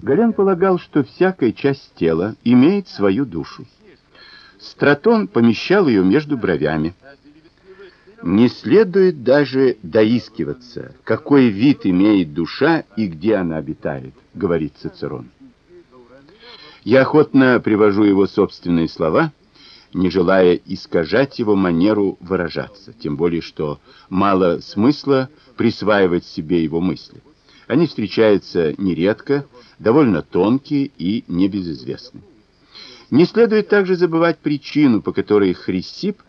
Гален полагал, что всякая часть тела имеет свою душу. Стратон помещал ее между бровями. Не следует даже доискиваться, какой вид имеет душа и где она обитает, говорит Цицерон. Я охотно привожу его собственные слова, не желая искажать его манеру выражаться, тем более что мало смысла присваивать себе его мысли. Они встречаются нередко, довольно тонкие и небезызвестны. Не следует также забывать причину, по которой Хрисип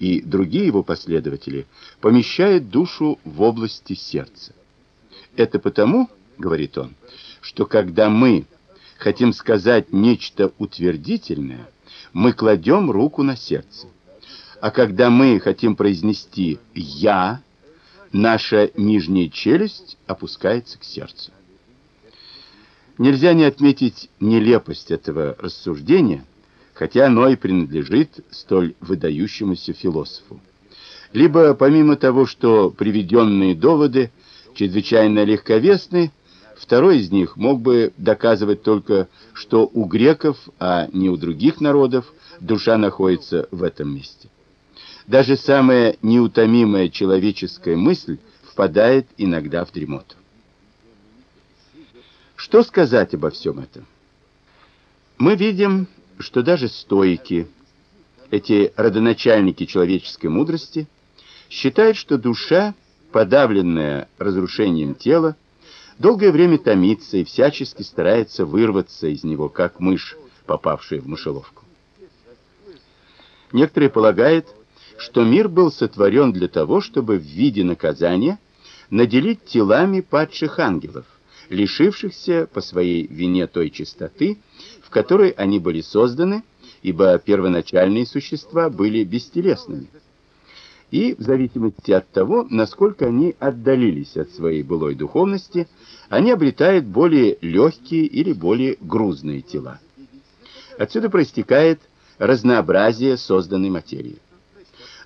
и другие его последователи помещают душу в области сердца. Это потому, говорит он, что когда мы хотим сказать нечто утвердительное, мы кладем руку на сердце. А когда мы хотим произнести я, наша нижняя челюсть опускается к сердцу. Нельзя не отметить нелепость этого рассуждения, хотя оно и принадлежит столь выдающемуся философу. Либо помимо того, что приведенные доводы чрезвычайно легковесны, Второй из них мог бы доказывать только, что у греков, а не у других народов, душа находится в этом месте. Даже самая неутомимая человеческая мысль впадает иногда в дремоту. Что сказать обо всем этом? Мы видим, что даже стоики, эти родоначальники человеческой мудрости, считают, что душа, подавленная разрушением тела, долгое время томится и всячески старается вырваться из него, как мышь, попавшая в мышеловку. Некоторые полагают, что мир был сотворен для того, чтобы в виде наказания наделить телами падших ангелов, лишившихся по своей вине той чистоты, в которой они были созданы, ибо первоначальные существа были бестелесными и в зависимости от того, насколько они отдалились от своей былой духовности, они обретают более легкие или более грузные тела. Отсюда проистекает разнообразие созданной материи.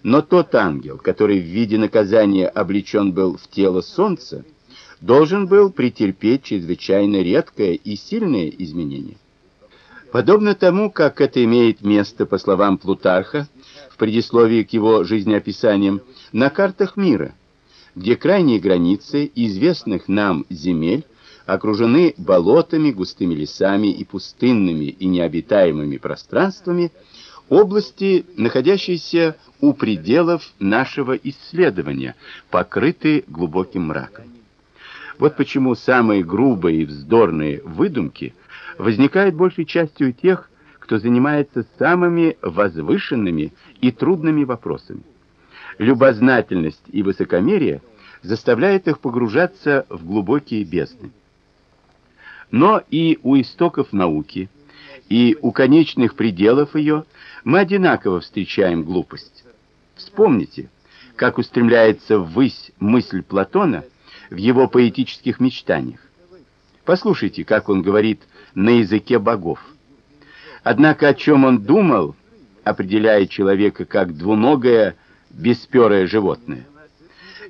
Но тот ангел, который в виде наказания облечен был в тело солнца, должен был претерпеть чрезвычайно редкое и сильное изменение. Подобно тому, как это имеет место, по словам Плутарха, в предисловии к его жизнеописаниям, на картах мира, где крайние границы известных нам земель окружены болотами, густыми лесами и пустынными и необитаемыми пространствами, области, находящиеся у пределов нашего исследования, покрыты глубоким мраком. Вот почему самые грубые и вздорные выдумки возникает большей частью у тех, кто занимается самыми возвышенными и трудными вопросами. Любознательность и высокомерие заставляют их погружаться в глубокие бездны. Но и у истоков науки, и у конечных пределов ее мы одинаково встречаем глупость. Вспомните, как устремляется ввысь мысль Платона в его поэтических мечтаниях. Послушайте, как он говорит на языке богов. Однако о чем он думал, определяя человека как двуногое, бесперое животное.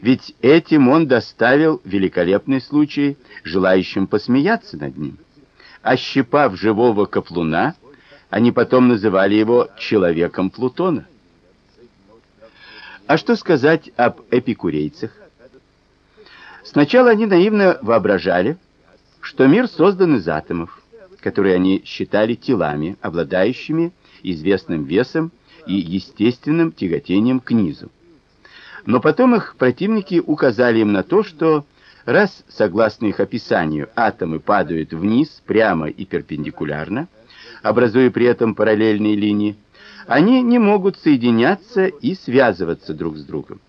Ведь этим он доставил великолепный случай желающим посмеяться над ним. Ощипав живого каплуна, они потом называли его человеком Плутона. А что сказать об эпикурейцах? Сначала они наивно воображали, что мир создан из атомов, которые они считали телами, обладающими известным весом и естественным тяготением к низу. Но потом их противники указали им на то, что раз, согласно их описанию, атомы падают вниз прямо и перпендикулярно, образуя при этом параллельные линии, они не могут соединяться и связываться друг с другом.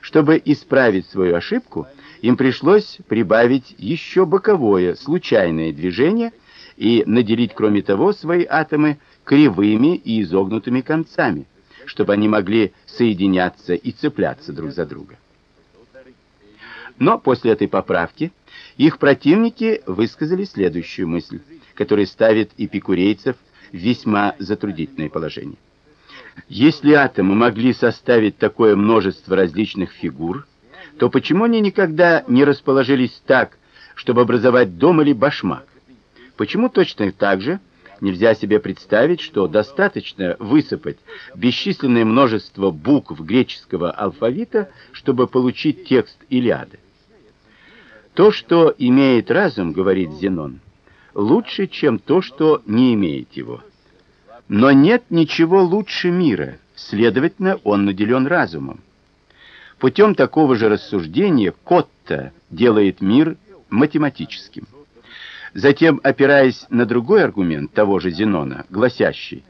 Чтобы исправить свою ошибку, им пришлось прибавить еще боковое, случайное движение и наделить, кроме того, свои атомы кривыми и изогнутыми концами, чтобы они могли соединяться и цепляться друг за друга. Но после этой поправки их противники высказали следующую мысль, которая ставит эпикурейцев в весьма затруднительное положение. Если атомы могли составить такое множество различных фигур, то почему они никогда не расположились так, чтобы образовать дом или башмак. Почему точно так же нельзя себе представить, что достаточно высыпать бесчисленное множество букв греческого алфавита, чтобы получить текст Илиады? То, что имеет разум, говорит Зенон, лучше, чем то, что не имеет его. Но нет ничего лучше мира, следовательно, он наделен разумом. Путем такого же рассуждения Котта делает мир математическим. Затем, опираясь на другой аргумент того же Зенона, гласящий: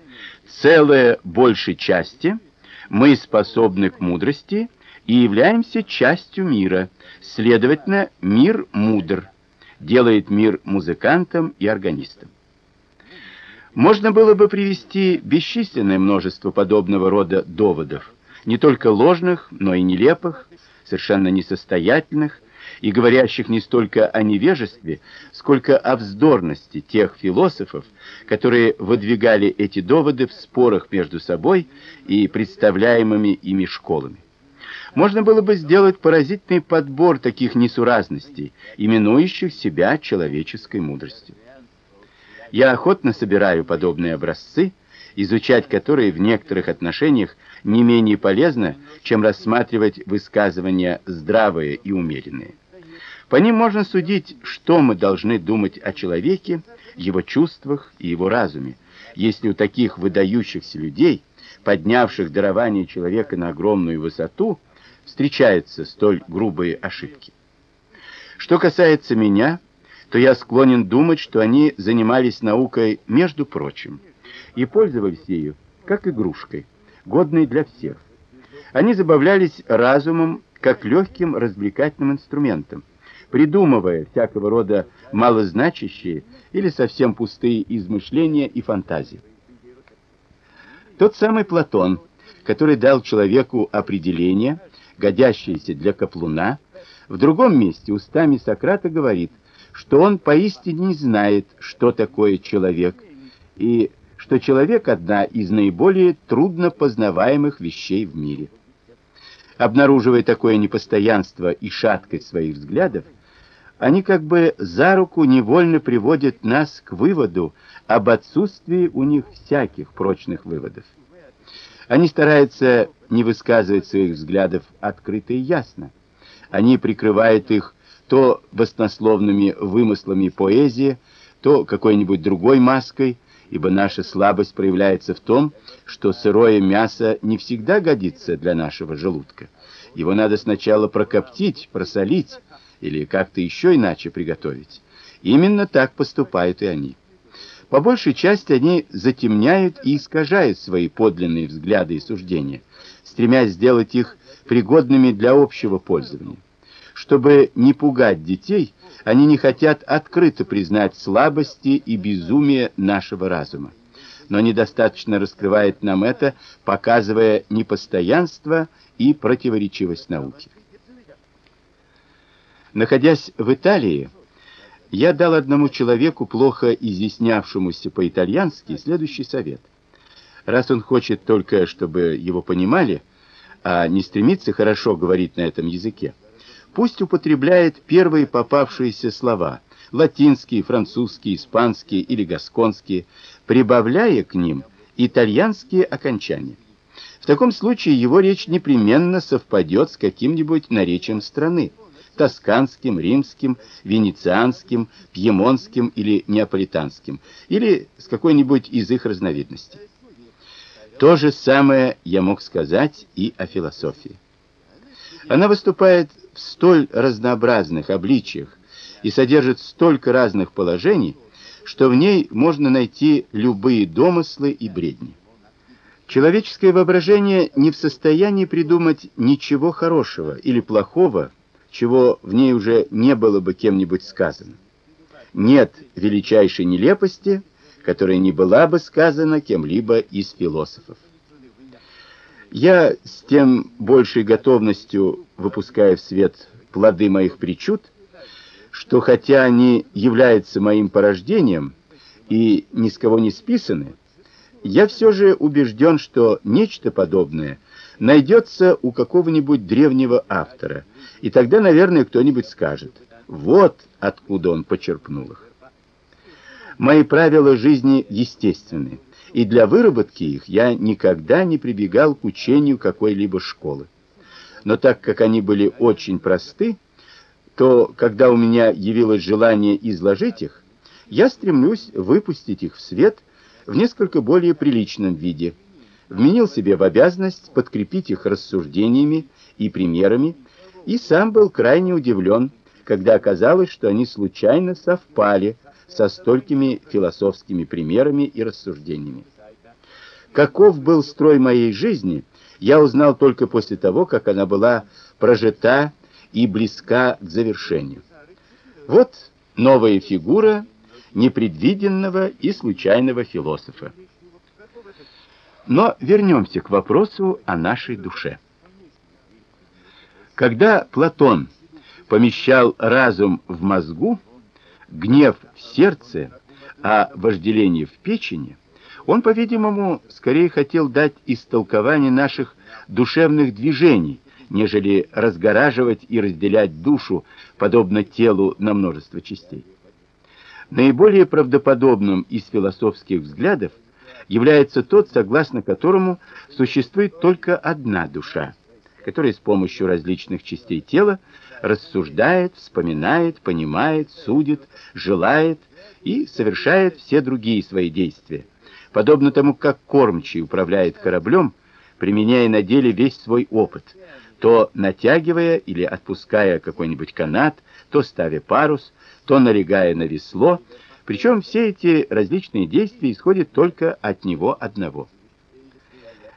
целое большей части мы способны к мудрости и являемся частью мира. Следовательно, мир мудр, делает мир музыкантом и органистом. Можно было бы привести бесчисленное множество подобного рода доводов, не только ложных, но и нелепых, совершенно несостоятельных и говорящих не столько о невежестве, сколько о вздорности тех философов, которые выдвигали эти доводы в спорах между собой и представляемыми ими школами. Можно было бы сделать поразительный подбор таких несуразностей, именующих себя человеческой мудростью. Я охотно собираю подобные образцы, изучать которые в некоторых отношениях не менее полезно, чем рассматривать высказывания здравые и умеренные. По ним можно судить, что мы должны думать о человеке, его чувствах и его разуме, если у таких выдающихся людей, поднявших дарование человека на огромную высоту, встречаются столь грубые ошибки. Что касается меня, то я склонен думать, что они занимались наукой, между прочим, и пользовались ею как игрушкой, годной для всех. Они забавлялись разумом как легким развлекательным инструментом, придумывая всякого рода малозначащие или совсем пустые измышления и фантазии. Тот самый Платон, который дал человеку определение, годящееся для каплуна, в другом месте устами Сократа говорит, что он поистине не знает, что такое человек, и что человек одна из наиболее трудно познаваемых вещей в мире. Обнаруживая такое непостоянство и шаткость своих взглядов, они как бы за руку невольно приводят нас к выводу об отсутствии у них всяких прочных выводов. Они стараются не высказывать своих взглядов открыто и ясно. Они прикрывают их то баснословными вымыслами поэзии, то какой-нибудь другой маской, ибо наша слабость проявляется в том, что сырое мясо не всегда годится для нашего желудка. Его надо сначала прокоптить, просолить, или как-то еще иначе приготовить. Именно так поступают и они. По большей части они затемняют и искажают свои подлинные взгляды и суждения, стремясь сделать их пригодными для общего пользования. Чтобы не пугать детей, они не хотят открыто признать слабости и безумие нашего разума. Но недостаточно раскрывает нам это, показывая непостоянство и противоречивость науки. Находясь в Италии, я дал одному человеку, плохо изъяснявшемуся по-итальянски, следующий совет. Раз он хочет только, чтобы его понимали, а не стремится хорошо говорить на этом языке, пусть употребляет первые попавшиеся слова, латинские, французские, испанские или гасконские, прибавляя к ним итальянские окончания. В таком случае его речь непременно совпадет с каким-нибудь наречием страны тосканским, римским, венецианским, пьемонтским или неаполитанским, или с какой-нибудь из их разновидностей. То же самое я мог сказать и о философии. Она выступает в столь разнообразных обличиях и содержит столько разных положений, что в ней можно найти любые домыслы и бредни. Человеческое воображение не в состоянии придумать ничего хорошего или плохого чего в ней уже не было бы кем-нибудь сказано. Нет величайшей нелепости, которая не была бы сказана кем-либо из философов. Я с тем большей готовностью выпускаю в свет плоды моих причуд, что хотя они являются моим порождением и ни с кого не списаны, я все же убежден, что нечто подобное найдется у какого-нибудь древнего автора, и тогда, наверное, кто-нибудь скажет: Вот откуда он почерпнул их. Мои правила жизни естественны, и для выработки их я никогда не прибегал к учению какой-либо школы. Но так как они были очень просты, то когда у меня явилось желание изложить их, я стремлюсь выпустить их в свет в несколько более приличном виде. Вменил себе в обязанность подкрепить их рассуждениями и примерами, и сам был крайне удивлен, когда оказалось, что они случайно совпали со столькими философскими примерами и рассуждениями. Каков был строй моей жизни, я узнал только после того, как она была прожита и близка к завершению. Вот новая фигура непредвиденного и случайного философа. Но вернемся к вопросу о нашей душе. Когда Платон помещал разум в мозгу, гнев в сердце, а вожделение в печени, он, по-видимому, скорее хотел дать истолкование наших душевных движений, нежели разгораживать и разделять душу, подобно телу на множество частей. Наиболее правдоподобным из философских взглядов является тот, согласно которому существует только одна душа, которая с помощью различных частей тела рассуждает, вспоминает, понимает, судит, желает и совершает все другие свои действия, подобно тому, как кормчий управляет кораблем, применяя на деле весь свой опыт, то натягивая или отпуская какой-нибудь канат, то ставя парус, то налегая на весло, причем все эти различные действия исходят только от него одного.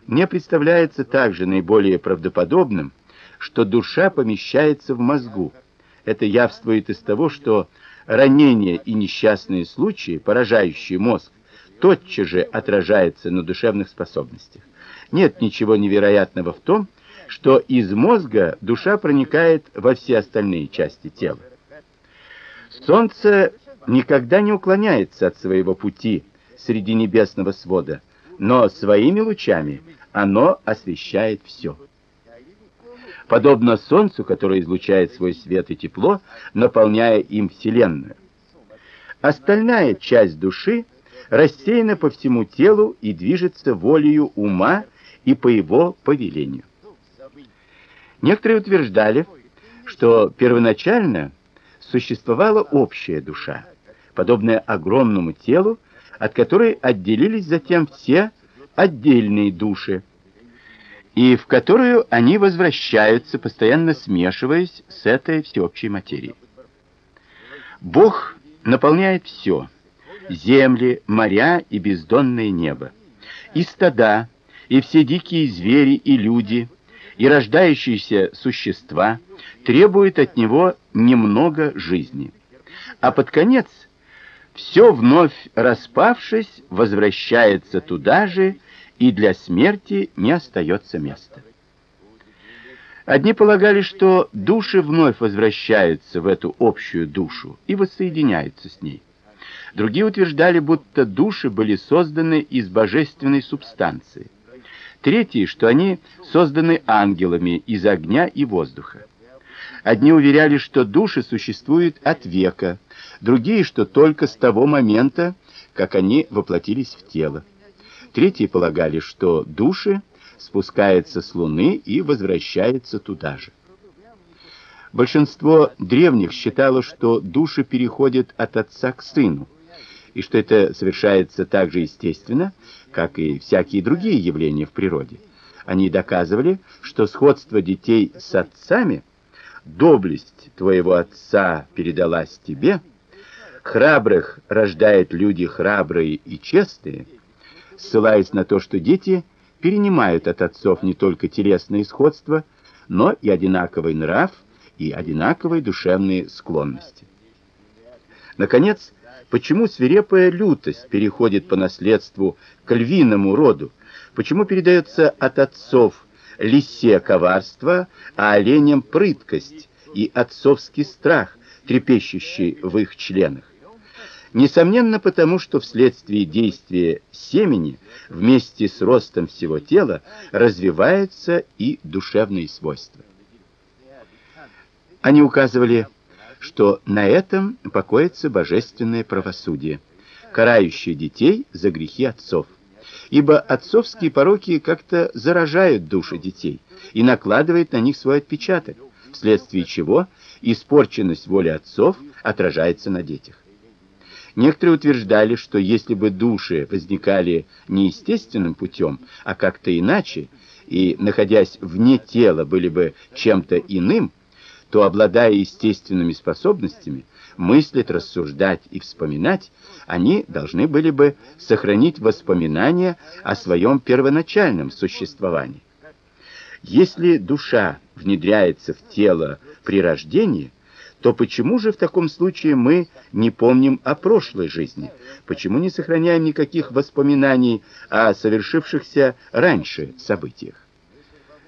Мне представляется также наиболее правдоподобным, что душа помещается в мозгу. Это явствует из того, что ранения и несчастные случаи, поражающие мозг, тотчас же отражаются на душевных способностях. Нет ничего невероятного в том, что из мозга душа проникает во все остальные части тела. Солнце никогда не уклоняется от своего пути среди небесного свода, но своими лучами оно освещает все. Подобно солнцу, которое излучает свой свет и тепло, наполняя им вселенную. Остальная часть души рассеяна по всему телу и движется волею ума и по его повелению. Некоторые утверждали, что первоначально существовала общая душа, подобная огромному телу, от которой отделились затем все отдельные души, и в которую они возвращаются, постоянно смешиваясь с этой всеобщей материей. Бог наполняет все: земли, моря и бездонное небо, и стада, и все дикие звери и люди, и рождающиеся существа требуют от него немного жизни. А под конец все вновь распавшись возвращается туда же, и для смерти не остается места. Одни полагали, что души вновь возвращаются в эту общую душу и воссоединяются с ней. Другие утверждали, будто души были созданы из божественной субстанции. Третьи, что они созданы ангелами из огня и воздуха. Одни уверяли, что души существуют от века, другие, что только с того момента, как они воплотились в тело. Третьи полагали, что души спускаются с Луны и возвращаются туда же. Большинство древних считало, что души переходят от отца к сыну, и что это совершается так же естественно, как и всякие другие явления в природе. Они доказывали, что сходство детей с отцами, доблесть твоего отца передалась тебе, храбрых рождают люди храбрые и честные, ссылаясь на то, что дети перенимают от отцов не только телесное сходство, но и одинаковый нрав и одинаковые душевные склонности. Наконец, Почему свирепая лютость переходит по наследству к львиному роду? Почему передается от отцов лисе коварство, а оленям прыткость и отцовский страх, трепещущий в их членах? Несомненно, потому что вследствие действия семени вместе с ростом всего тела развиваются и душевные свойства. Они указывали что на этом покоится божественное правосудие, карающее детей за грехи отцов. Ибо отцовские пороки как-то заражают души детей и накладывают на них свой отпечаток, вследствие чего испорченность воли отцов отражается на детях. Некоторые утверждали, что если бы души возникали не естественным путем, а как-то иначе, и, находясь вне тела, были бы чем-то иным, то, обладая естественными способностями, мыслить, рассуждать и вспоминать, они должны были бы сохранить воспоминания о своем первоначальном существовании. Если душа внедряется в тело при рождении, то почему же в таком случае мы не помним о прошлой жизни? Почему не сохраняем никаких воспоминаний о совершившихся раньше событиях?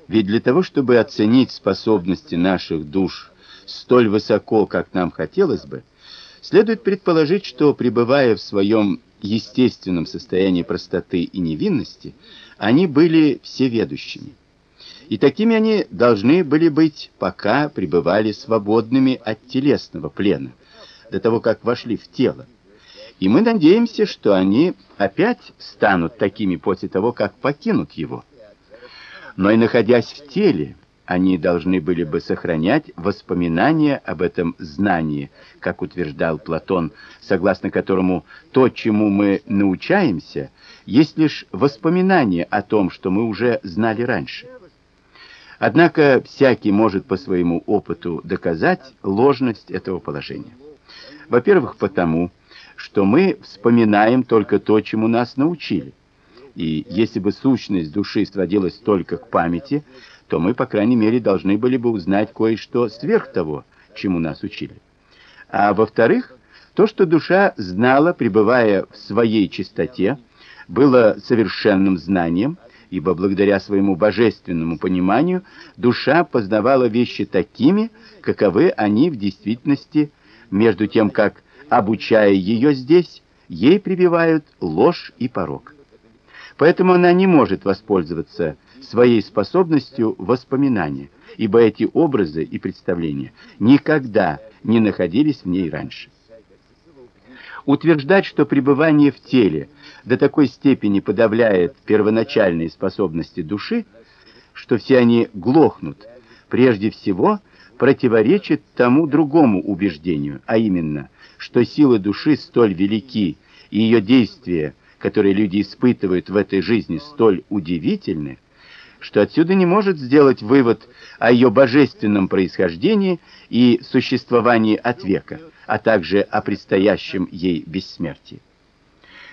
Ведь для того, чтобы оценить способности наших душ столь высоко, как нам хотелось бы, следует предположить, что пребывая в своем естественном состоянии простоты и невинности, они были всеведущими. И такими они должны были быть, пока пребывали свободными от телесного плена, до того, как вошли в тело. И мы надеемся, что они опять станут такими после того, как покинут его. Но и находясь в теле, они должны были бы сохранять воспоминания об этом знании, как утверждал Платон, согласно которому то, чему мы научаемся, есть лишь воспоминание о том, что мы уже знали раньше. Однако всякий может по своему опыту доказать ложность этого положения. Во-первых, потому, что мы вспоминаем только то, чему нас научили. И если бы сущность души сводилась только к памяти, то мы, по крайней мере, должны были бы узнать кое-что сверх того, чему нас учили. А во-вторых, то, что душа знала, пребывая в своей чистоте, было совершенным знанием, ибо благодаря своему божественному пониманию душа познавала вещи такими, каковы они в действительности, между тем как обучая ее здесь, ей прививают ложь и порок. Поэтому она не может воспользоваться своей способностью воспоминания, ибо эти образы и представления никогда не находились в ней раньше. Утверждать, что пребывание в теле до такой степени подавляет первоначальные способности души, что все они глохнут, прежде всего противоречит тому другому убеждению, а именно, что силы души столь велики и ее действия, которые люди испытывают в этой жизни, столь удивительны, что отсюда не может сделать вывод о ее божественном происхождении и существовании от века, а также о предстоящем ей бессмертии.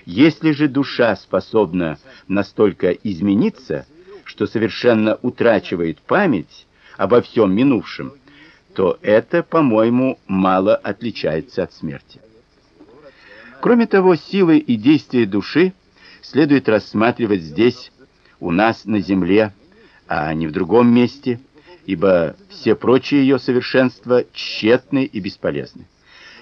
Если же душа способна настолько измениться, что совершенно утрачивает память обо всем минувшем, то это, по-моему, мало отличается от смерти. Кроме того, силы и действия души следует рассматривать здесь, у нас на земле, а не в другом месте, ибо все прочие ее совершенства тщетны и бесполезны.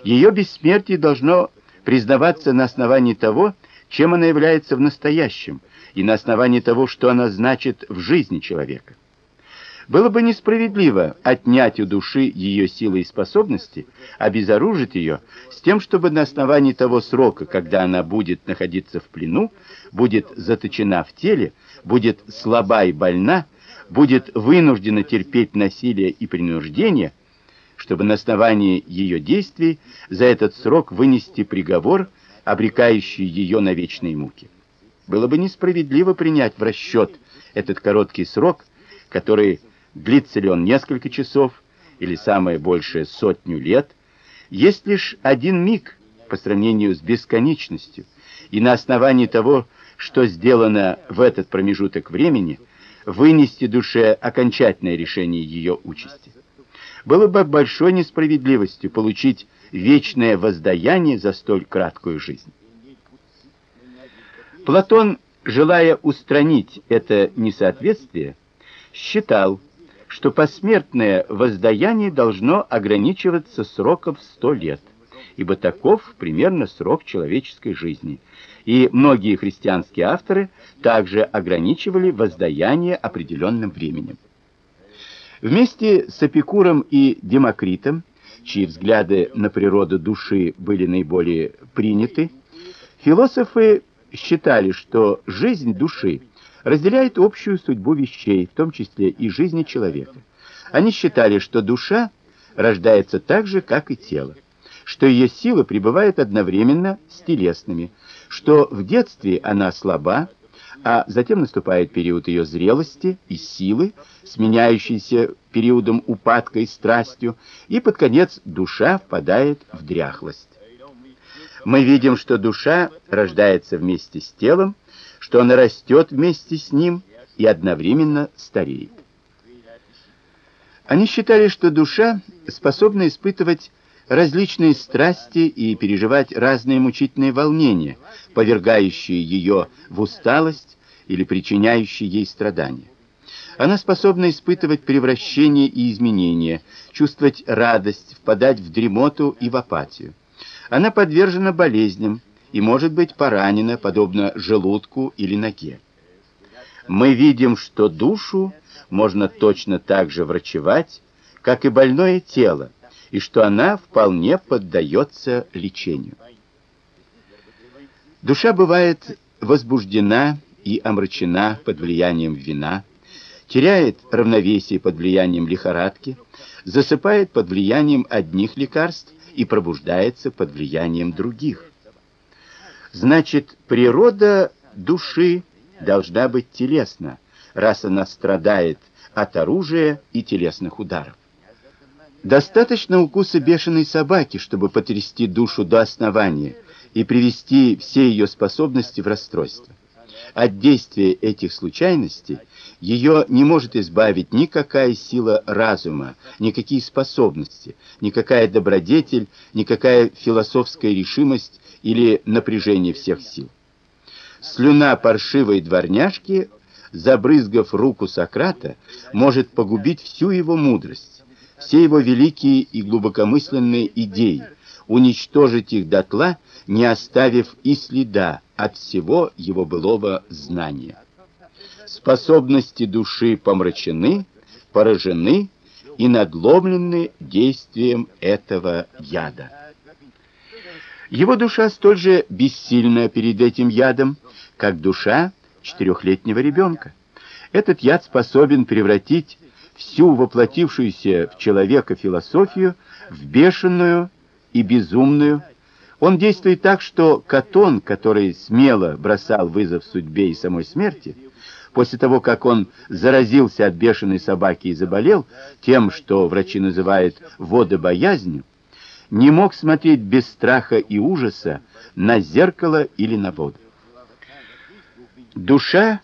Ее бессмертие должно признаваться на основании того, чем она является в настоящем, и на основании того, что она значит в жизни человека. Было бы несправедливо отнять у души ее силы и способности, обезоружить ее с тем, чтобы на основании того срока, когда она будет находиться в плену, будет заточена в теле, будет слаба и больна, будет вынуждена терпеть насилие и принуждение, чтобы на основании ее действий за этот срок вынести приговор, обрекающий ее на вечные муки. Было бы несправедливо принять в расчет этот короткий срок, который длится ли он несколько часов или самое большее сотню лет, есть лишь один миг по сравнению с бесконечностью, и на основании того, что сделано в этот промежуток времени, вынести душе окончательное решение ее участи. Было бы большой несправедливостью получить вечное воздаяние за столь краткую жизнь. Платон, желая устранить это несоответствие, считал, что посмертное воздаяние должно ограничиваться сроком в сто лет, ибо таков примерно срок человеческой жизни. И многие христианские авторы также ограничивали воздаяние определенным временем. Вместе с Эпикуром и Демокритом чьи взгляды на природу души были наиболее приняты, философы считали, что жизнь души разделяет общую судьбу вещей, в том числе и жизни человека. Они считали, что душа рождается так же, как и тело, что ее сила пребывает одновременно с телесными, что в детстве она слаба, а затем наступает период ее зрелости и силы, сменяющийся периодом упадка и страстью, и под конец душа впадает в дряхлость. Мы видим, что душа рождается вместе с телом, что она растет вместе с ним и одновременно стареет. Они считали, что душа способна испытывать различные страсти и переживать разные мучительные волнения, повергающие ее в усталость или причиняющие ей страдания. Она способна испытывать превращения и изменения, чувствовать радость, впадать в дремоту и в апатию. Она подвержена болезням и может быть поранена, подобно желудку или ноге. Мы видим, что душу можно точно так же врачевать, как и больное тело, и что она вполне поддается лечению. Душа бывает возбуждена и омрачена под влиянием вина, теряет равновесие под влиянием лихорадки, засыпает под влиянием одних лекарств и пробуждается под влиянием других. Значит, природа души должна быть телесна, раз она страдает от оружия и телесных ударов. Достаточно укуса бешеной собаки, чтобы потрясти душу до основания и привести все ее способности в расстройство. От действия этих случайностей ее не может избавить никакая сила разума, никакие способности, никакая добродетель, никакая философская решимость или напряжение всех сил. Слюна паршивой дворняжки, забрызгав руку Сократа, может погубить всю его мудрость все его великие и глубокомысленные идеи, уничтожить их дотла, не оставив и следа от всего его былого знания. Способности души помрачены, поражены и надломлены действием этого яда. Его душа столь же бессильна перед этим ядом, как душа четырехлетнего ребенка. Этот яд способен превратить всю воплотившуюся в человека философию в бешеную и безумную. Он действует так, что Катон, который смело бросал вызов судьбе и самой смерти, после того, как он заразился от бешеной собаки и заболел тем, что врачи называют водобоязнью, не мог смотреть без страха и ужаса на зеркало или на воду. Душа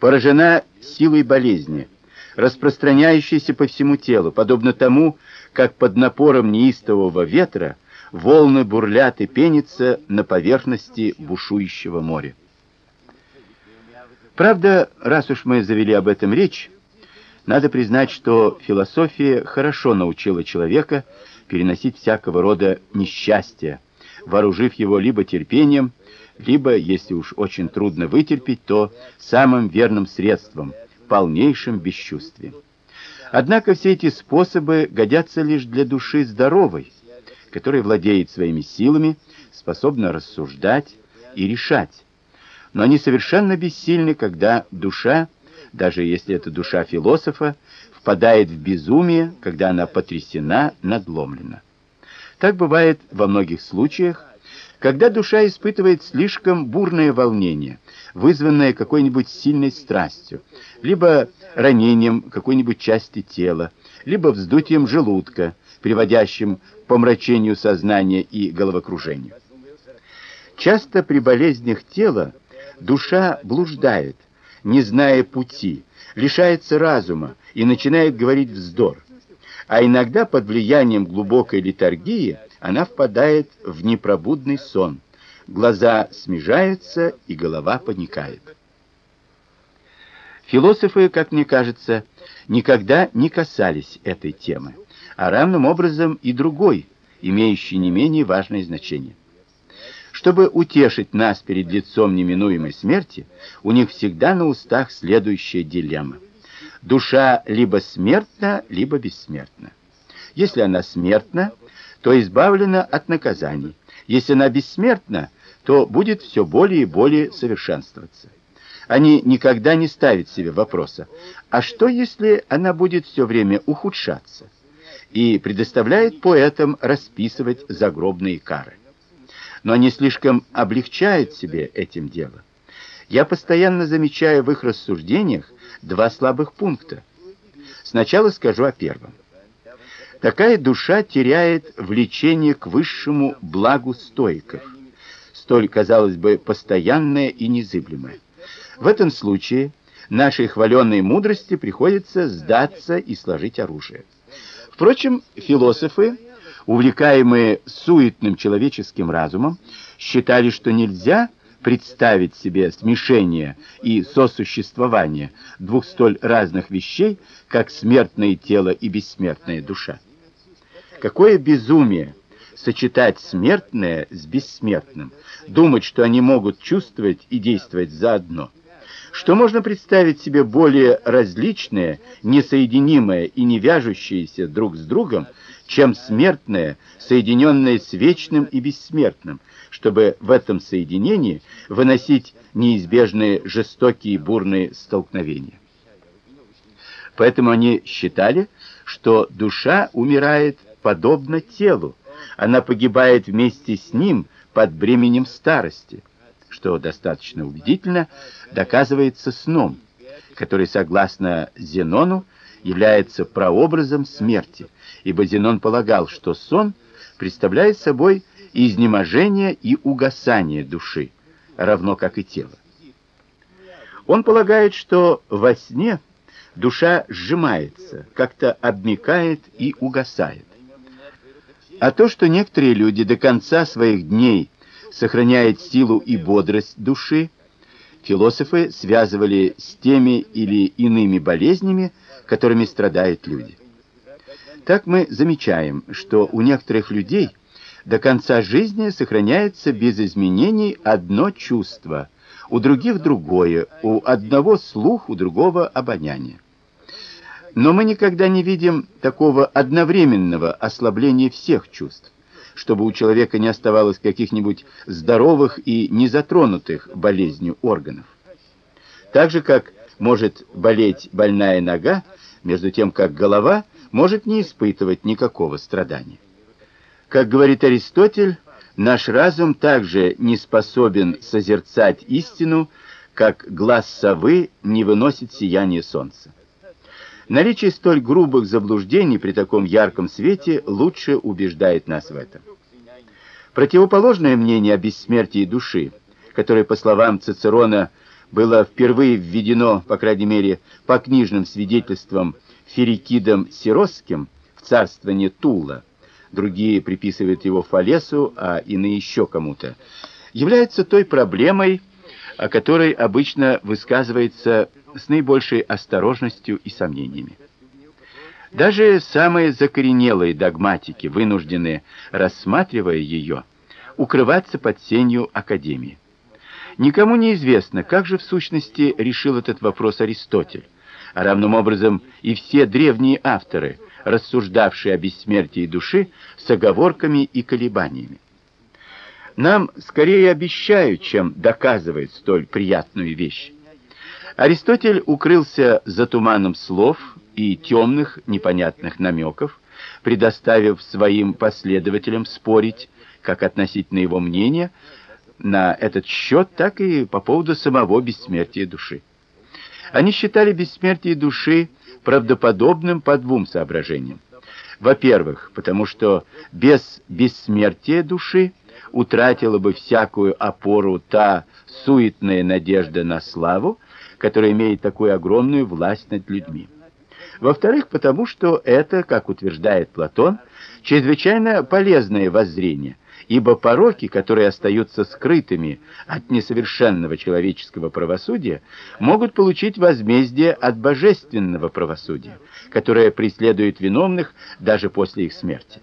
поражена силой болезни, распространяющийся по всему телу, подобно тому, как под напором неистового ветра волны бурлят и пенятся на поверхности бушующего моря. Правда, раз уж мы завели об этом речь, надо признать, что философия хорошо научила человека переносить всякого рода несчастья, вооружив его либо терпением, либо, если уж очень трудно вытерпеть, то самым верным средством полнейшем бесчувствии. Однако все эти способы годятся лишь для души здоровой, которая владеет своими силами, способна рассуждать и решать. Но они совершенно бессильны, когда душа, даже если это душа философа, впадает в безумие, когда она потрясена, надломлена. Так бывает во многих случаях, когда душа испытывает слишком бурное волнение, вызванное какой-нибудь сильной страстью, либо ранением какой-нибудь части тела, либо вздутием желудка, приводящим к помрачению сознания и головокружению. Часто при болезнях тела душа блуждает, не зная пути, лишается разума и начинает говорить вздор. А иногда под влиянием глубокой летаргии она впадает в непробудный сон. Глаза смежаются, и голова паникает. Философы, как мне кажется, никогда не касались этой темы, а равным образом и другой, имеющей не менее важное значение. Чтобы утешить нас перед лицом неминуемой смерти, у них всегда на устах следующая дилемма: душа либо смертна, либо бессмертна. Если она смертна, то избавлена от наказаний. Если она бессмертна, то будет все более и более совершенствоваться. Они никогда не ставят себе вопроса: а что если она будет все время ухудшаться? И предоставляет поэтам расписывать загробные кары. Но они слишком облегчают себе этим дело. Я постоянно замечаю в их рассуждениях два слабых пункта. Сначала скажу о первом. Такая душа теряет влечение к высшему благу стоиков, столь, казалось бы, постоянное и незыблемое. В этом случае нашей хваленной мудрости приходится сдаться и сложить оружие. Впрочем, философы, увлекаемые суетным человеческим разумом, считали, что нельзя представить себе смешение и сосуществование двух столь разных вещей, как смертное тело и бессмертная душа. Какое безумие сочетать смертное с бессмертным, думать, что они могут чувствовать и действовать заодно. Что можно представить себе более различное, несоединимое и не вяжущееся друг с другом, чем смертное, соединенное с вечным и бессмертным, чтобы в этом соединении выносить неизбежные жестокие и бурные столкновения. Поэтому они считали, что душа умирает подобно телу. Она погибает вместе с ним под бременем старости, что достаточно убедительно доказывается сном, который, согласно Зенону, является прообразом смерти, ибо Зенон полагал, что сон представляет собой изнеможение и угасание души, равно как и тело. Он полагает, что во сне душа сжимается, как-то обмякает и угасает. А то, что некоторые люди до конца своих дней сохраняют силу и бодрость души, философы связывали с теми или иными болезнями, которыми страдают люди. Так мы замечаем, что у некоторых людей до конца жизни сохраняется без изменений одно чувство, у других другое, у одного слух, у другого обоняние. Но мы никогда не видим такого одновременного ослабления всех чувств, чтобы у человека не оставалось каких-нибудь здоровых и незатронутых болезнью органов. Так же как может болеть больная нога, между тем как голова может не испытывать никакого страдания. Как говорит Аристотель, наш разум также не способен созерцать истину, как глаз совы не выносит сияние солнца. Наличие столь грубых заблуждений при таком ярком свете лучше убеждает нас в этом. Противоположное мнение о бессмертии души, которое, по словам Цицерона, было впервые введено, по крайней мере, по книжным свидетельствам Ферикидом Сиросским в царствование Тула, другие приписывают его Фалесу, а иные еще кому-то, является той проблемой, о которой обычно высказывается с наибольшей осторожностью и сомнениями. Даже самые закоренелые догматики вынуждены, рассматривая ее, укрываться под сенью академии. Никому не известно, как же в сущности решил этот вопрос Аристотель, а равным образом и все древние авторы, рассуждавшие о бессмертии души с оговорками и колебаниями. Нам скорее обещают, чем доказывают столь приятную вещь. Аристотель укрылся за туманом слов и темных, непонятных намеков, предоставив своим последователям спорить как относительно его мнения на этот счет, так и по поводу самого бессмертия души. Они считали бессмертие души правдоподобным по двум соображениям. Во-первых, потому что без бессмертия души утратила бы всякую опору та суетная надежда на славу, которая имеет такую огромную власть над людьми. Во-вторых, потому что это, как утверждает Платон, чрезвычайно полезное воззрение, ибо пороки, которые остаются скрытыми от несовершенного человеческого правосудия, могут получить возмездие от божественного правосудия, которое преследует виновных даже после их смерти.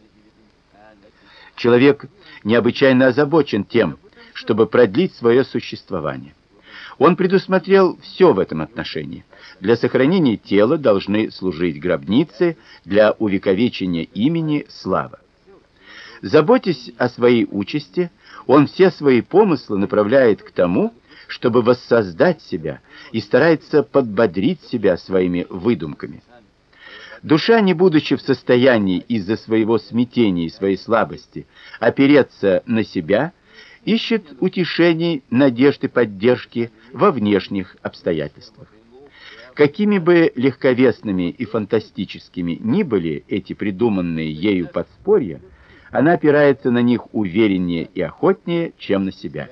Человек необычайно озабочен тем, чтобы продлить свое существование. Он предусмотрел все в этом отношении. Для сохранения тела должны служить гробницы, для увековечения имени слава. Заботясь о своей участи, он все свои помыслы направляет к тому, чтобы воссоздать себя и старается подбодрить себя своими выдумками. Душа, не будучи в состоянии из-за своего смятения и своей слабости опереться на себя, ищет утешений, надежды, поддержки во внешних обстоятельствах. Какими бы легковесными и фантастическими ни были эти придуманные ею подспорья, она опирается на них увереннее и охотнее, чем на себя.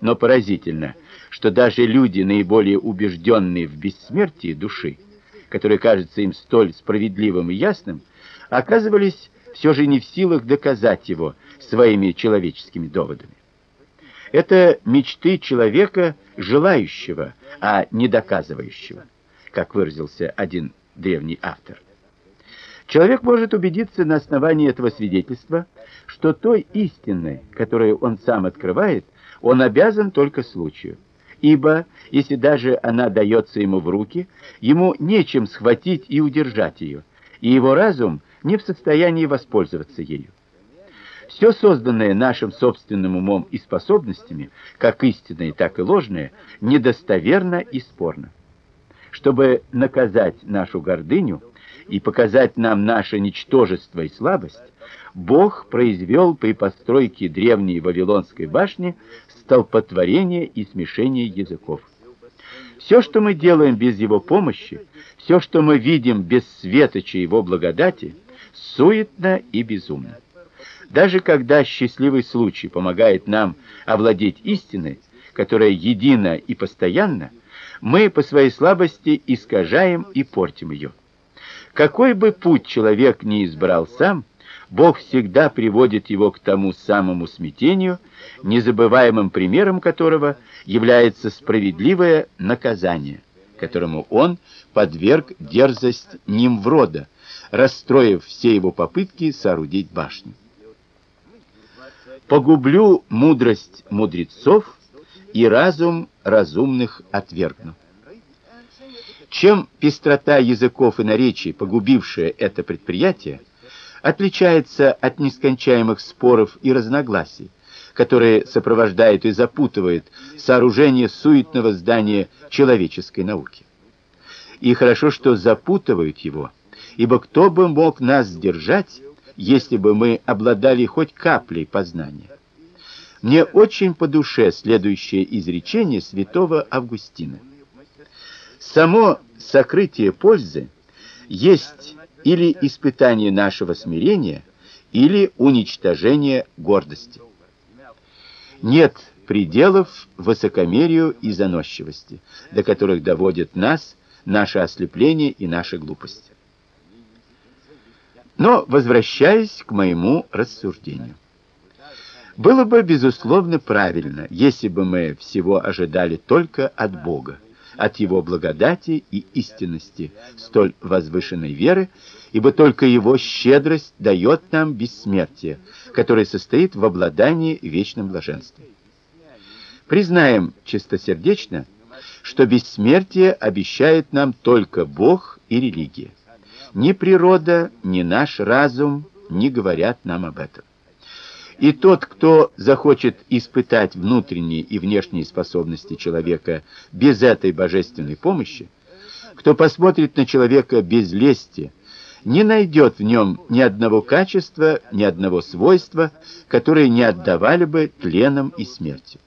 Но поразительно, что даже люди, наиболее убежденные в бессмертии души, которое кажется им столь справедливым и ясным, оказывались все же не в силах доказать его своими человеческими доводами. Это мечты человека, желающего, а не доказывающего, как выразился один древний автор. Человек может убедиться на основании этого свидетельства, что той истины, которую он сам открывает, он обязан только случаю. Ибо, если даже она дается ему в руки, ему нечем схватить и удержать ее, и его разум не в состоянии воспользоваться ею. Все созданное нашим собственным умом и способностями, как истинное, так и ложное, недостоверно и спорно. Чтобы наказать нашу гордыню и показать нам наше ничтожество и слабость, Бог произвел при постройке древней Вавилонской башни столпотворение и смешение языков. Все, что мы делаем без его помощи, все, что мы видим без светоча его благодати, суетно и безумно. Даже когда счастливый случай помогает нам овладеть истиной, которая едина и постоянна, мы по своей слабости искажаем и портим ее. Какой бы путь человек ни избрал сам, Бог всегда приводит его к тому самому смятению, незабываемым примером которого является справедливое наказание, которому он подверг дерзость Нимврода, расстроив все его попытки соорудить башню. Погублю мудрость мудрецов и разум разумных отвергну. Чем пестрота языков и наречий, погубившая это предприятие, отличается от нескончаемых споров и разногласий, которые сопровождают и запутывают сооружение суетного здания человеческой науки. И хорошо, что запутывают его, ибо кто бы мог нас сдержать, если бы мы обладали хоть каплей познания? Мне очень по душе следующее изречение святого Августина. Само сокрытие пользы есть или испытание нашего смирения, или уничтожение гордости. Нет пределов высокомерию и заносчивости, до которых доводит нас наше ослепление и наша глупость. Но возвращаясь к моему рассуждению. Было бы безусловно правильно, если бы мы всего ожидали только от Бога от его благодати и истинности, столь возвышенной веры, ибо только его щедрость дает нам бессмертие, которое состоит в обладании вечным блаженством. Признаем чистосердечно, что бессмертие обещает нам только Бог и религия. Ни природа, ни наш разум не говорят нам об этом. И тот, кто захочет испытать внутренние и внешние способности человека без этой божественной помощи, кто посмотрит на человека без лести, не найдет в нем ни одного качества, ни одного свойства, которые не отдавали бы тленом и смертью.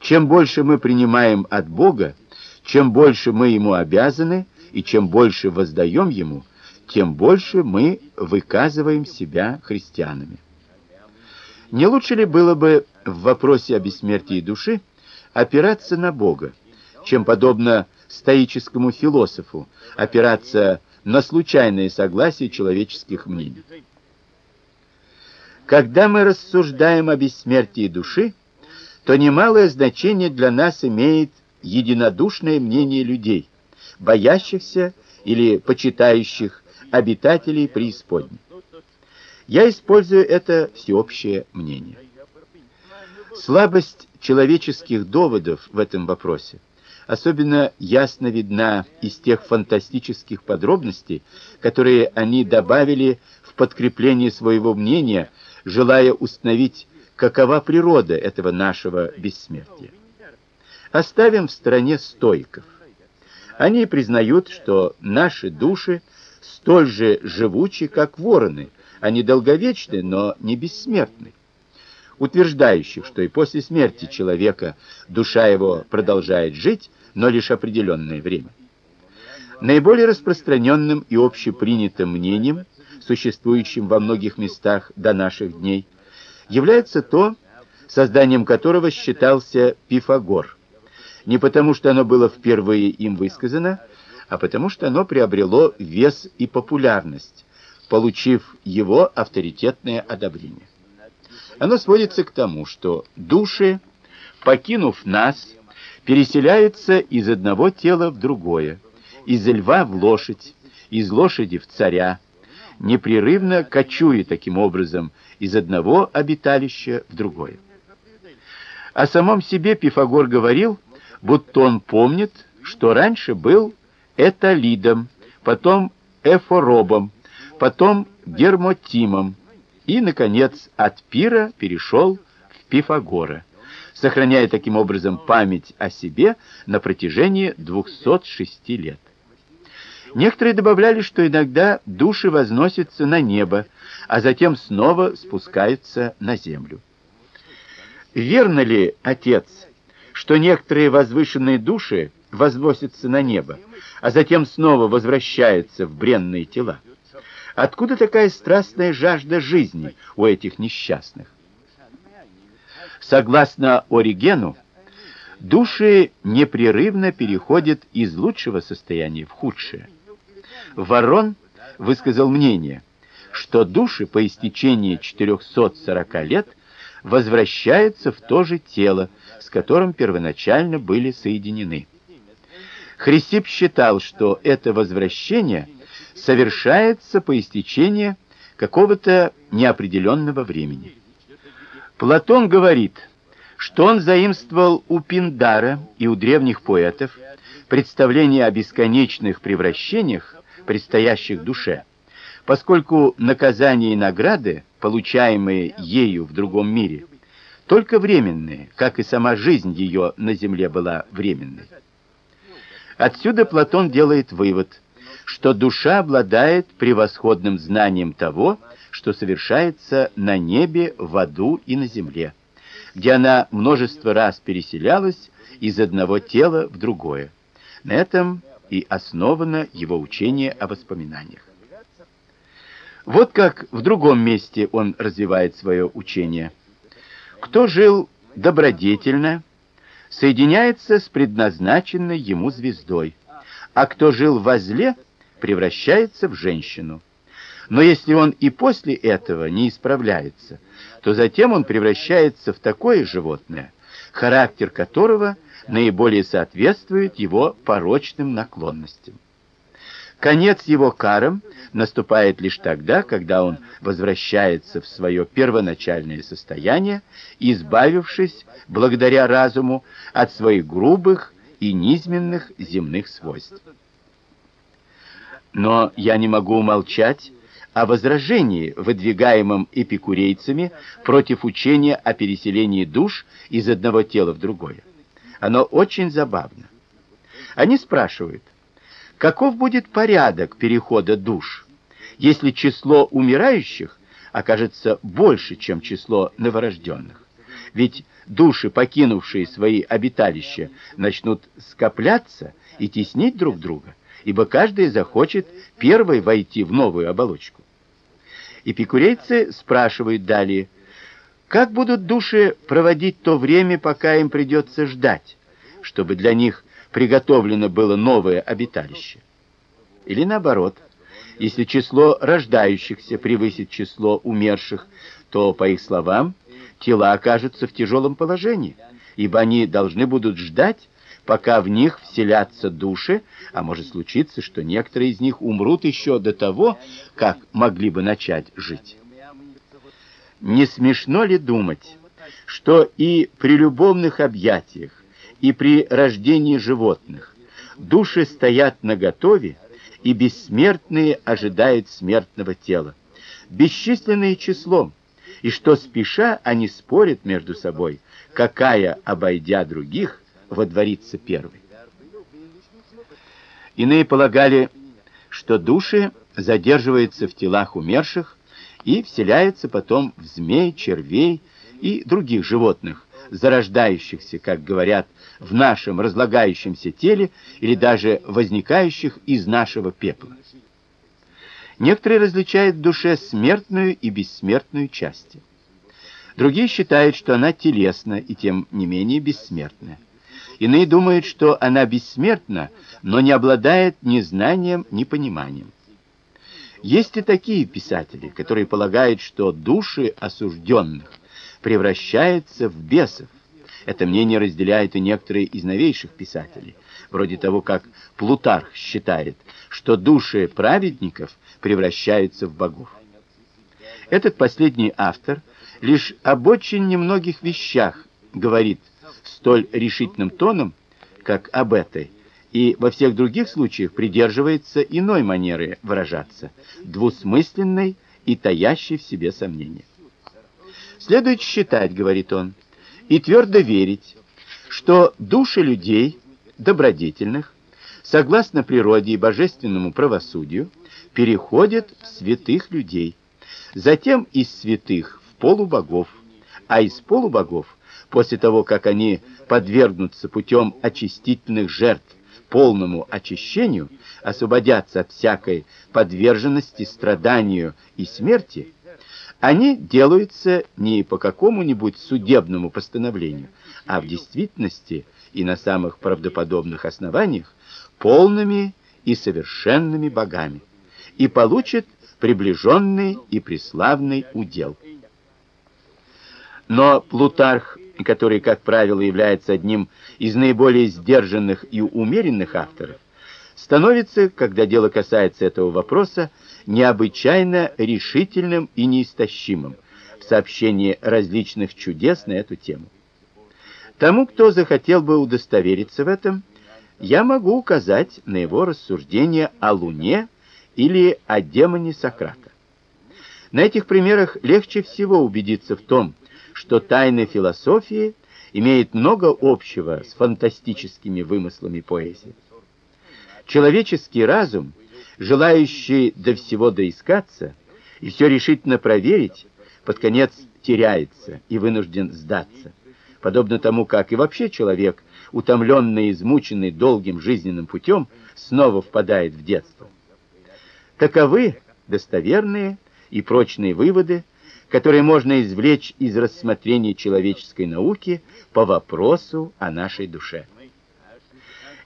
Чем больше мы принимаем от Бога, чем больше мы ему обязаны и чем больше воздаем ему, тем больше мы выказываем себя христианами. Не лучше ли было бы в вопросе о бессмертии души опираться на Бога, чем подобно стоическому философу опираться на случайное согласие человеческих мнений? Когда мы рассуждаем о бессмертии души, то немалое значение для нас имеет единодушное мнение людей, боящихся или почитающих обитателей преисподней. Я использую это всеобщее мнение. Слабость человеческих доводов в этом вопросе особенно ясно видна из тех фантастических подробностей, которые они добавили в подкрепление своего мнения, желая установить, какова природа этого нашего бессмертия. Оставим в стороне стойков. Они признают, что наши души столь же живучи, как вороны, они долговечны, но не бессмертны утверждающих, что и после смерти человека душа его продолжает жить, но лишь определенное время. Наиболее распространенным и общепринятым мнением, существующим во многих местах до наших дней, является то, созданием которого считался Пифагор. Не потому, что оно было впервые им высказано, а потому, что оно приобрело вес и популярность, получив его авторитетное одобрение. Оно сводится к тому, что души, покинув нас, переселяются из одного тела в другое, из льва в лошадь, из лошади в царя, непрерывно кочуя таким образом из одного обиталища в другое. О самом себе Пифагор говорил, будто он помнит, что раньше был Эталидом, потом Эфоробом, потом Гермотимом, и, наконец, от Пира перешел в Пифагора, сохраняя таким образом память о себе на протяжении 206 лет. Некоторые добавляли, что иногда души возносятся на небо, а затем снова спускаются на землю. Верно ли, отец, что некоторые возвышенные души возносятся на небо, а затем снова возвращаются в бренные тела? Откуда такая страстная жажда жизни у этих несчастных? Согласно Оригену, души непрерывно переходят из лучшего состояния в худшее. Ворон высказал мнение, что души по истечении 440 лет возвращаются в то же тело, с которым первоначально были соединены. Хрисип считал, что это возвращение совершается по истечении какого-то неопределенного времени. Платон говорит, что он заимствовал у Пиндара и у древних поэтов представление о бесконечных превращениях, предстоящих душе, поскольку наказание и награды, получаемые ею в другом мире, только временные, как и сама жизнь ее на земле была временной. Отсюда Платон делает вывод – что душа обладает превосходным знанием того, что совершается на небе, в аду и на земле, где она множество раз переселялась из одного тела в другое. На этом и основано его учение о воспоминаниях. Вот как в другом месте он развивает свое учение. Кто жил добродетельно, соединяется с предназначенной ему звездой, а кто жил во зле, превращается в женщину. Но если он и после этого не исправляется, то затем он превращается в такое животное, характер которого наиболее соответствует его порочным наклонностям. Конец его карам наступает лишь тогда, когда он возвращается в свое первоначальное состояние, избавившись благодаря разуму от своих грубых и низменных земных свойств. Но я не могу умолчать о возражении, выдвигаемом эпикурейцами против учения о переселении душ из одного тела в другое. Оно очень забавно. Они спрашивают: каков будет порядок перехода душ, если число умирающих окажется больше, чем число новорожденных? Ведь души, покинувшие свои обиталища, начнут скопляться и теснить друг друга ибо каждый захочет первой войти в новую оболочку. Эпикурейцы спрашивают далее: как будут души проводить то время, пока им придется ждать, чтобы для них приготовлено было новое обиталище? Или наоборот, если число рождающихся превысит число умерших, то, по их словам, тела окажутся в тяжелом положении, ибо они должны будут ждать, пока в них вселятся души, а может случиться, что некоторые из них умрут еще до того, как могли бы начать жить. Не смешно ли думать, что и при любовных объятиях, и при рождении животных. Души стоят наготове, и бессмертные ожидают смертного тела. Бесчисленное числом, и что спеша они спорят между собой, какая, обойдя других, водворится первой. Иные полагали, что души задерживаются в телах умерших и вселяются потом в змей, червей и других животных, зарождающихся, как говорят, в нашем разлагающемся теле или даже возникающих из нашего пепла. Некоторые различают в душе смертную и бессмертную части. Другие считают, что она телесна и тем не менее бессмертная. Иные думают, что она бессмертна, но не обладает ни знанием, ни пониманием. Есть и такие писатели, которые полагают, что души осужденных превращаются в бесов. Это мнение разделяют и некоторые из новейших писателей, вроде того, как Плутарх считает, что души праведников превращаются в богов. Этот последний автор лишь об очень немногих вещах говорит столь решительным тоном, как об этой, и во всех других случаях придерживается иной манеры выражаться, двусмысленной и таящей в себе сомнения. Следует считать, говорит он, и твердо верить, что души людей добродетельных, согласно природе и божественному правосудию, переходят в святых людей, затем из святых в полубогов, а из полубогов, после того, как они подвергнутся путем очистительных жертв полному очищению, освободятся от всякой подверженности страданию и смерти, они делаются не по какому-нибудь судебному постановлению, а в действительности и на самых правдоподобных основаниях полными и совершенными богами и получат приближенный и преславный удел. Но Плутарх, который, как правило, является одним из наиболее сдержанных и умеренных авторов, становится, когда дело касается этого вопроса, необычайно решительным и неистощимым в сообщении различных чудес на эту тему. Тому, кто захотел бы удостовериться в этом, я могу указать на его рассуждения о Луне или о демоне Сократа. На этих примерах легче всего убедиться в том, что тайны философии имеют много общего с фантастическими вымыслами поэзии. Человеческий разум, желающий до всего доискаться и все решительно проверить, под конец теряется и вынужден сдаться. Подобно тому, как и вообще человек, утомленный и измученный долгим жизненным путем, снова впадает в детство. Таковы достоверные и прочные выводы, которые можно извлечь из рассмотрения человеческой науки по вопросу о нашей душе.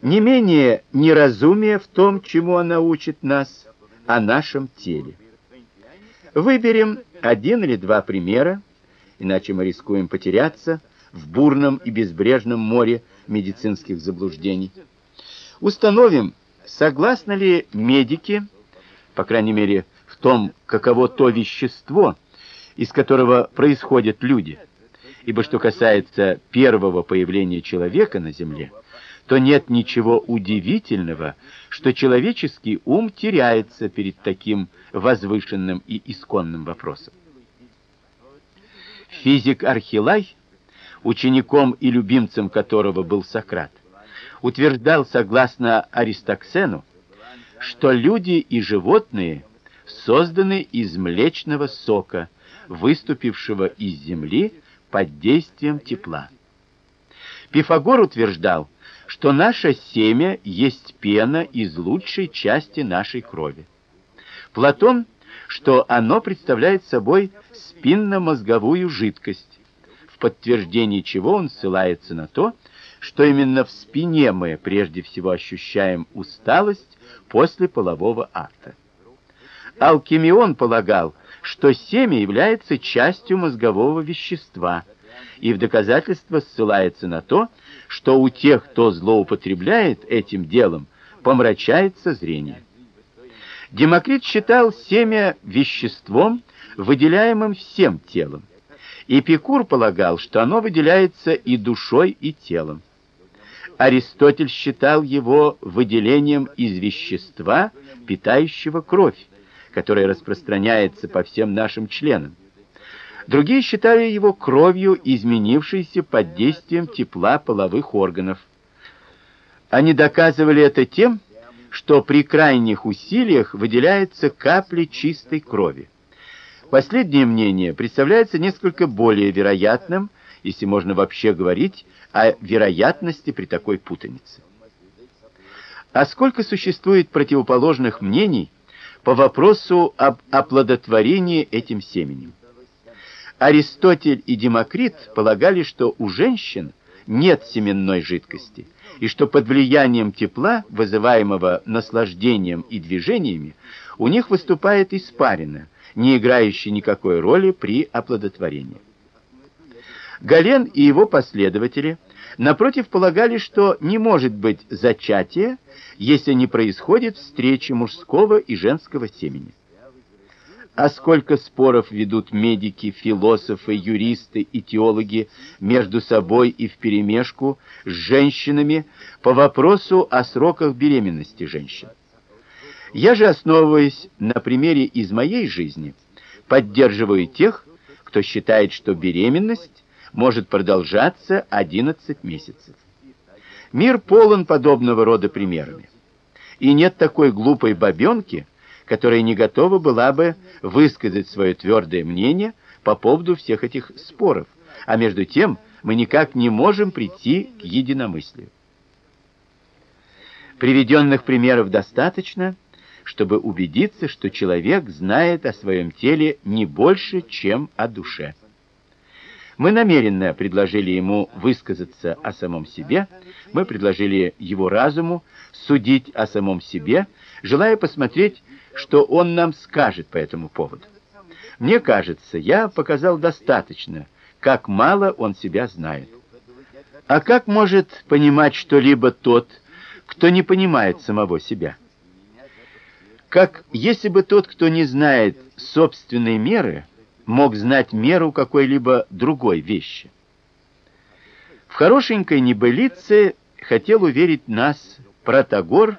Не менее неразумие в том, чему она учит нас о нашем теле. Выберем один или два примера, иначе мы рискуем потеряться в бурном и безбрежном море медицинских заблуждений. Установим, согласны ли медики, по крайней мере, в том, каково то вещество, из которого происходят люди. Ибо что касается первого появления человека на земле, то нет ничего удивительного, что человеческий ум теряется перед таким возвышенным и исконным вопросом. Физик Архилай, учеником и любимцем которого был Сократ, утверждал согласно Аристоксену, что люди и животные созданы из млечного сока, выступившего из земли под действием тепла. Пифагор утверждал, что наше семя есть пена из лучшей части нашей крови. Платон, что оно представляет собой спинномозговую жидкость, в подтверждение чего он ссылается на то, что именно в спине мы прежде всего ощущаем усталость после полового акта. Алкимион полагал, что семя является частью мозгового вещества, и в доказательство ссылается на то, что у тех, кто злоупотребляет этим делом, помрачается зрение. Демокрит считал семя веществом, выделяемым всем телом. Эпикур полагал, что оно выделяется и душой, и телом. Аристотель считал его выделением из вещества, питающего кровь, которое распространяется по всем нашим членам. Другие считали его кровью, изменившейся под действием тепла половых органов. Они доказывали это тем, что при крайних усилиях выделяются капли чистой крови. Последнее мнение представляется несколько более вероятным, если можно вообще говорить о вероятности при такой путанице. А сколько существует противоположных мнений по вопросу об оплодотворении этим семенем? Аристотель и Демокрит полагали, что у женщин нет семенной жидкости, и что под влиянием тепла, вызываемого наслаждением и движениями, у них выступает испарина, не играющая никакой роли при оплодотворении. Гален и его последователи напротив полагали, что не может быть зачатия, если не происходит встреча мужского и женского семени. А сколько споров ведут медики, философы, юристы и теологи между собой и вперемешку с женщинами по вопросу о сроках беременности женщин. Я же, основываясь на примере из моей жизни, поддерживаю тех, кто считает, что беременность может продолжаться 11 месяцев. Мир полон подобного рода примерами. И нет такой глупой бабенки, которая не готова была бы высказать свое твердое мнение по поводу всех этих споров, а между тем мы никак не можем прийти к единомыслию. Приведенных примеров достаточно, чтобы убедиться, что человек знает о своем теле не больше, чем о душе. Мы намеренно предложили ему высказаться о самом себе, мы предложили его разуму судить о самом себе, желая посмотреть, что он нам скажет по этому поводу. Мне кажется, я показал достаточно, как мало он себя знает. А как может понимать что-либо тот, кто не понимает самого себя? Как если бы тот, кто не знает собственной меры, мог знать меру какой-либо другой вещи. В хорошенькой небылице хотел уверить нас Протагор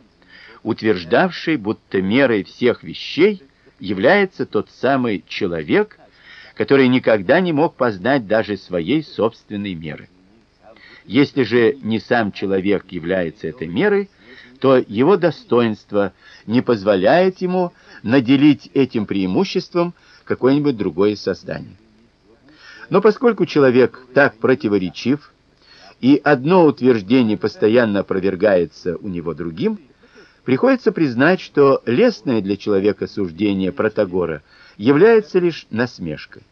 утверждавший, будто мерой всех вещей является тот самый человек, который никогда не мог познать даже своей собственной меры. Если же не сам человек является этой мерой, то его достоинство не позволяет ему наделить этим преимуществом какое-нибудь другое создание. Но поскольку человек так противоречив, и одно утверждение постоянно опровергается у него другим, Приходится признать, что лестное для человека суждение Протагора является лишь насмешкой.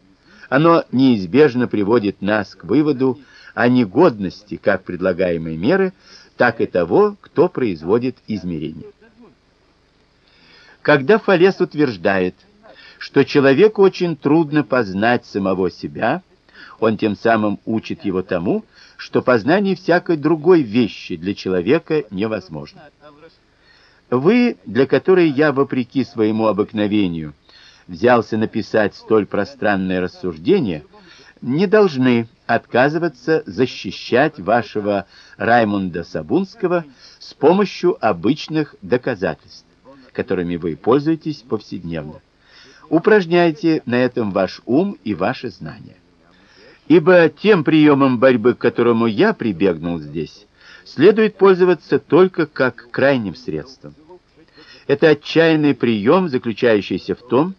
Оно неизбежно приводит нас к выводу о негодности как предлагаемой меры, так и того, кто производит измерения. Когда Фалес утверждает, что человеку очень трудно познать самого себя, он тем самым учит его тому, что познание всякой другой вещи для человека невозможно. Вы, для которой я вопреки своему обыкновению взялся написать столь пространное рассуждение, не должны отказываться защищать вашего Раймонда Сабунского с помощью обычных доказательств, которыми вы пользуетесь повседневно. Упражняйте на этом ваш ум и ваши знания. Ибо тем приемом борьбы, к которому я прибегнул здесь, следует пользоваться только как крайним средством. Это отчаянный прием, заключающийся в том,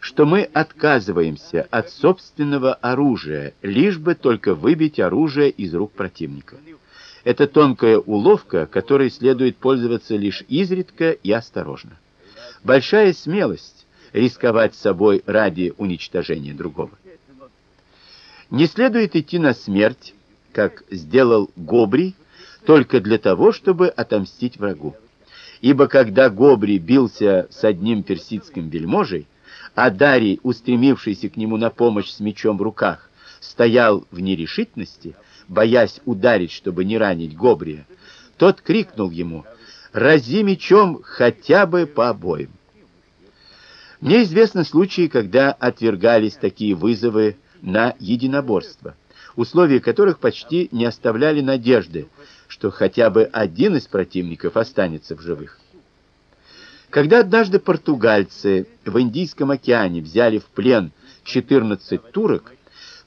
что мы отказываемся от собственного оружия, лишь бы только выбить оружие из рук противника. Это тонкая уловка, которой следует пользоваться лишь изредка и осторожно. Большая смелость рисковать собой ради уничтожения другого. Не следует идти на смерть, как сделал Гобри, только для того, чтобы отомстить врагу. Ибо когда Гобри бился с одним персидским вельможей, а Дарий, устремившийся к нему на помощь с мечом в руках, стоял в нерешительности, боясь ударить, чтобы не ранить Гобрия, тот крикнул ему: "Рази мечом хотя бы по обоим". Мне известны случаи, когда отвергались такие вызовы на единоборство, условия которых почти не оставляли надежды, что хотя бы один из противников останется в живых. Когда однажды португальцы в Индийском океане взяли в плен 14 турок,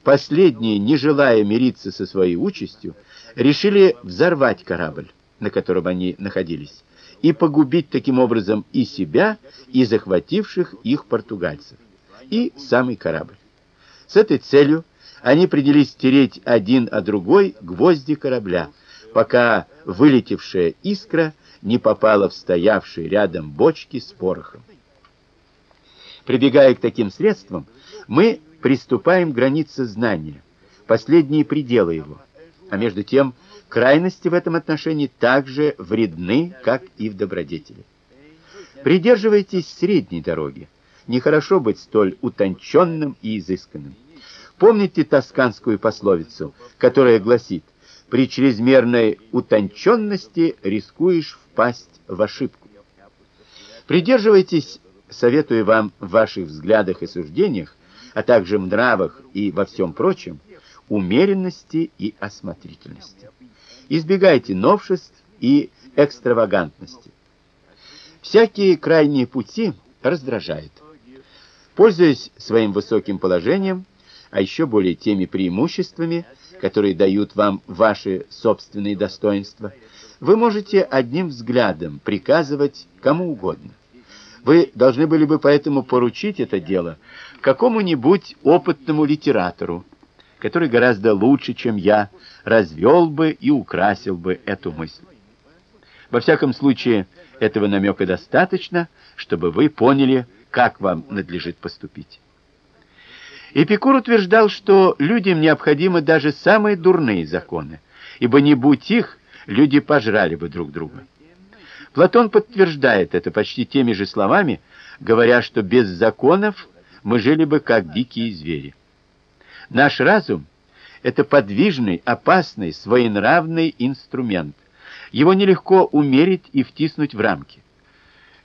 последние, не желая мириться со своей участью, решили взорвать корабль, на котором они находились, и погубить таким образом и себя, и захвативших их португальцев, и самый корабль. С этой целью они принялись тереть один о другой гвозди корабля, пока вылетевшая искра не попала в стоявшие рядом бочки с порохом. Прибегая к таким средствам, мы приступаем к границе знания, последние пределы его. А между тем, крайности в этом отношении также вредны, как и в добродетели. Придерживайтесь средней дороги. Нехорошо быть столь утонченным и изысканным. Помните тосканскую пословицу, которая гласит: при чрезмерной утонченности рискуешь впасть в ошибку. Придерживайтесь, советую вам в ваших взглядах и суждениях, а также в нравах и во всем прочем, умеренности и осмотрительности. Избегайте новшеств и экстравагантности. Всякие крайние пути раздражают. Пользуясь своим высоким положением, а еще более теми преимуществами, которые дают вам ваши собственные достоинства, вы можете одним взглядом приказывать кому угодно. Вы должны были бы поэтому поручить это дело какому-нибудь опытному литератору, который гораздо лучше, чем я, развел бы и украсил бы эту мысль. Во всяком случае, этого намека достаточно, чтобы вы поняли, как вам надлежит поступить. Эпикур утверждал, что людям необходимы даже самые дурные законы, ибо не будь их, люди пожрали бы друг друга. Платон подтверждает это почти теми же словами, говоря, что без законов мы жили бы как дикие звери. Наш разум это подвижный, опасный, своенравный инструмент. Его нелегко умерить и втиснуть в рамки.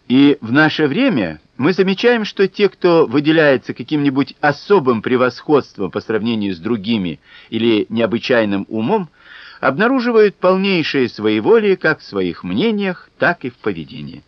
И в наше время мы замечаем, что те, кто выделяется каким-нибудь особым превосходством по сравнению с другими или необычайным умом, обнаруживают полнейшее своеволие как в своих мнениях, так и в поведении.